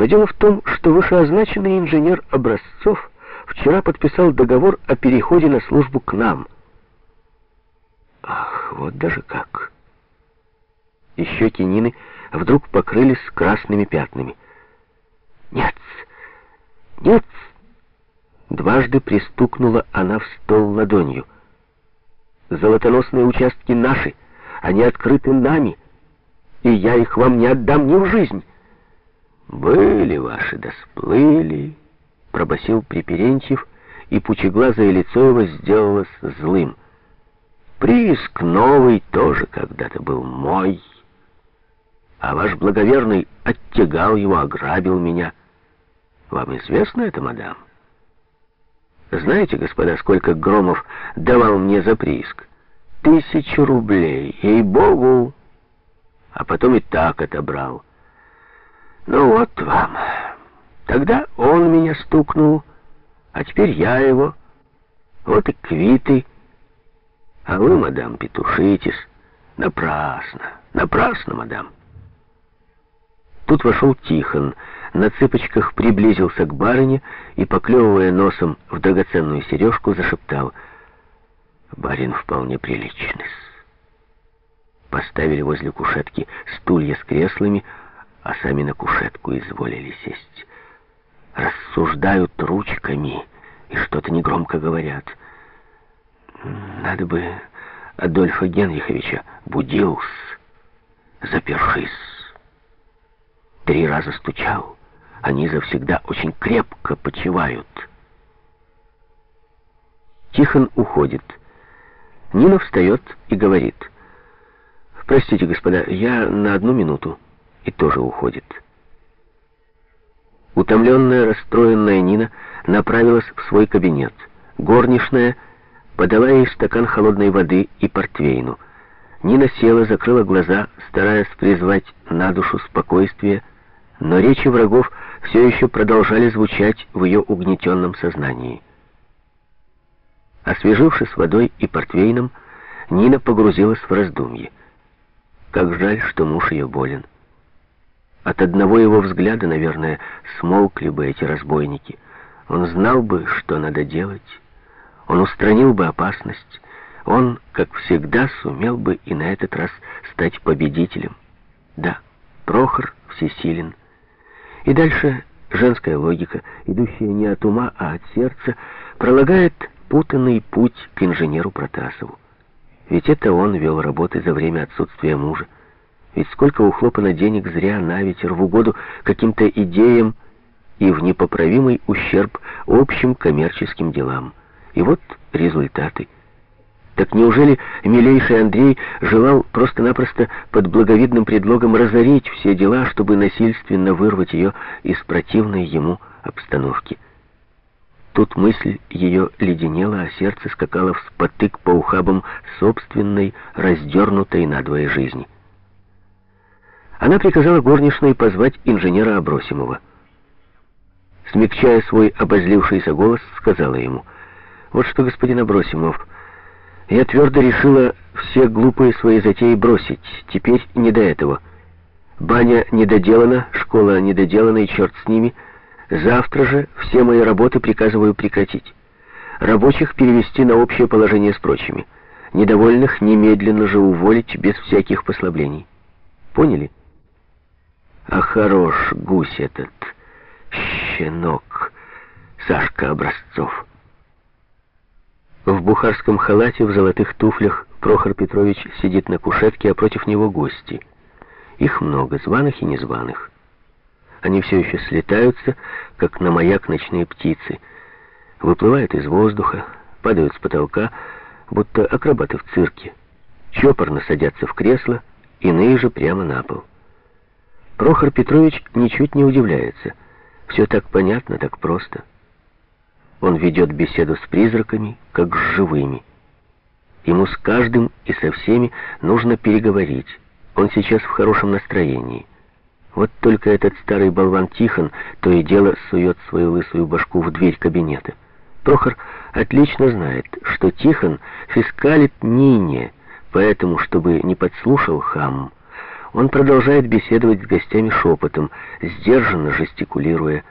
Но дело в том, что вышеозначенный инженер Образцов вчера подписал договор о переходе на службу к нам. Ах, вот даже как. И щеки Нины вдруг покрылись красными пятнами. Нет, нет. Дважды пристукнула она в стол ладонью. Золотоносные участки наши, они открыты нами, и я их вам не отдам ни в жизнь. Были ваши, да сплыли, пробасил Приперенчив, и пучеглазое лицо его сделалось злым. Прииск новый тоже когда-то был мой, а ваш благоверный оттягал его, ограбил меня. Вам известно это, мадам? Знаете, господа, сколько Громов давал мне за прииск? Тысячу рублей, ей-богу! А потом и так отобрал. Ну вот вам. Тогда он меня стукнул, а теперь я его. Вот и квиты. А вы, мадам, петушитесь. Напрасно, напрасно, мадам. Тут вошел Тихон, на цыпочках приблизился к барыне и, поклевывая носом в драгоценную сережку, зашептал. «Барин вполне приличный. Поставили возле кушетки стулья с креслами, а сами на кушетку изволили сесть. Рассуждают ручками и что-то негромко говорят. Надо бы Адольфа Генриховича будил, запершись. Три раза стучал. Они завсегда очень крепко почивают. Тихон уходит. Нина встает и говорит. «Простите, господа, я на одну минуту». И тоже уходит. Утомленная, расстроенная Нина направилась в свой кабинет. Горничная подала ей стакан холодной воды и портвейну. Нина села, закрыла глаза, стараясь призвать на душу спокойствие, но речи врагов все еще продолжали звучать в ее угнетенном сознании. Освежившись водой и портвейном, Нина погрузилась в раздумье. Как жаль, что муж ее болен. От одного его взгляда, наверное, смолкли бы эти разбойники. Он знал бы, что надо делать. Он устранил бы опасность. Он, как всегда, сумел бы и на этот раз стать победителем. Да, Прохор всесилен. И дальше женская логика, идущая не от ума, а от сердца, пролагает путанный путь к инженеру Протасову. Ведь это он вел работы за время отсутствия мужа. Ведь сколько ухлопано денег зря на ветер в угоду каким-то идеям и в непоправимый ущерб общим коммерческим делам. И вот результаты. Так неужели милейший Андрей желал просто-напросто под благовидным предлогом разорить все дела, чтобы насильственно вырвать ее из противной ему обстановки? Тут мысль ее леденела, а сердце скакало в спотык по ухабам собственной, раздернутой надвое жизни. Она приказала горничной позвать инженера Абросимова. Смягчая свой обозлившийся голос, сказала ему, «Вот что, господин Абросимов, я твердо решила все глупые свои затеи бросить. Теперь не до этого. Баня недоделана, школа недоделана, и черт с ними. Завтра же все мои работы приказываю прекратить. Рабочих перевести на общее положение с прочими. Недовольных немедленно же уволить без всяких послаблений. Поняли?» А хорош гусь этот, щенок, Сашка Образцов. В бухарском халате, в золотых туфлях Прохор Петрович сидит на кушетке, а против него гости. Их много, званых и незваных. Они все еще слетаются, как на маяк ночные птицы. Выплывают из воздуха, падают с потолка, будто акробаты в цирке. Чопорно садятся в кресло, иные же прямо на пол. Прохор Петрович ничуть не удивляется. Все так понятно, так просто. Он ведет беседу с призраками, как с живыми. Ему с каждым и со всеми нужно переговорить. Он сейчас в хорошем настроении. Вот только этот старый болван Тихон то и дело сует свою лысую башку в дверь кабинета. Прохор отлично знает, что Тихон фискалит Нине, поэтому, чтобы не подслушал хам, Он продолжает беседовать с гостями шепотом, сдержанно жестикулируя.